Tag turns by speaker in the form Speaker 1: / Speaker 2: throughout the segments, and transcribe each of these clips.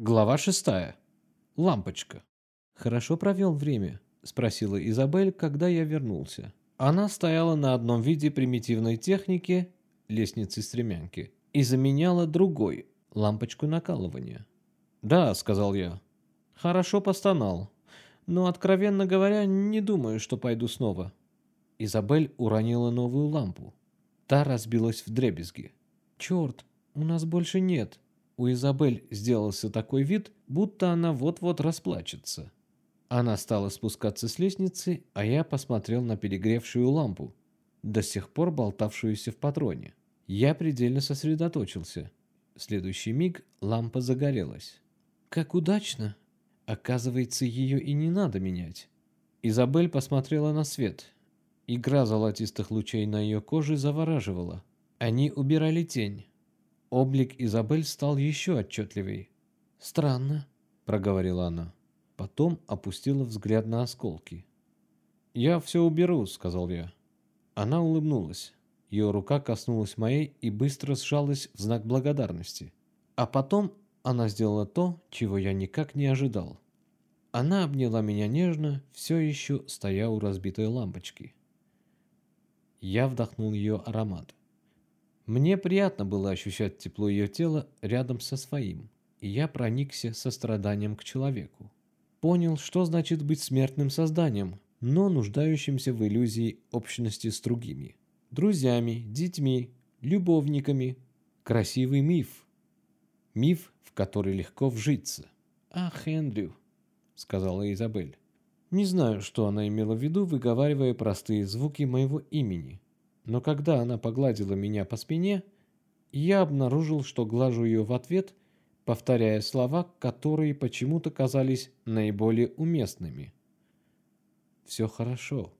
Speaker 1: Глава шестая. Лампочка. «Хорошо провел время?» – спросила Изабель, когда я вернулся. Она стояла на одном виде примитивной техники – лестницы-стремянки – и заменяла другой – лампочку накалывания. «Да», – сказал я. «Хорошо постонал. Но, откровенно говоря, не думаю, что пойду снова». Изабель уронила новую лампу. Та разбилась в дребезги. «Черт, у нас больше нет», у Изабель сделался такой вид, будто она вот-вот расплачется. Она стала спускаться с лестницы, а я посмотрел на перегревшую лампу, до сих пор болтавшуюся в патроне. Я предельно сосредоточился. В следующий миг лампа загорелась. Как удачно! Оказывается, ее и не надо менять. Изабель посмотрела на свет. Игра золотистых лучей на ее коже завораживала. Они убирали тень, Облик Изабель стал еще отчетливей. «Странно», — проговорила она. Потом опустила взгляд на осколки. «Я все уберу», — сказал я. Она улыбнулась. Ее рука коснулась моей и быстро сжалась в знак благодарности. А потом она сделала то, чего я никак не ожидал. Она обняла меня нежно, все еще стоя у разбитой лампочки. Я вдохнул ее аромат. Мне приятно было ощущать тепло ее тела рядом со своим, и я проникся состраданием к человеку. Понял, что значит быть смертным созданием, но нуждающимся в иллюзии общности с другими. Друзьями, детьми, любовниками. Красивый миф. Миф, в который легко вжиться. «Ах, Эндрю», — сказала Изабель. Не знаю, что она имела в виду, выговаривая простые звуки моего имени, но когда она погладила меня по спине, я обнаружил, что глажу ее в ответ, повторяя слова, которые почему-то казались наиболее уместными. «Все хорошо,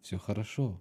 Speaker 1: все хорошо».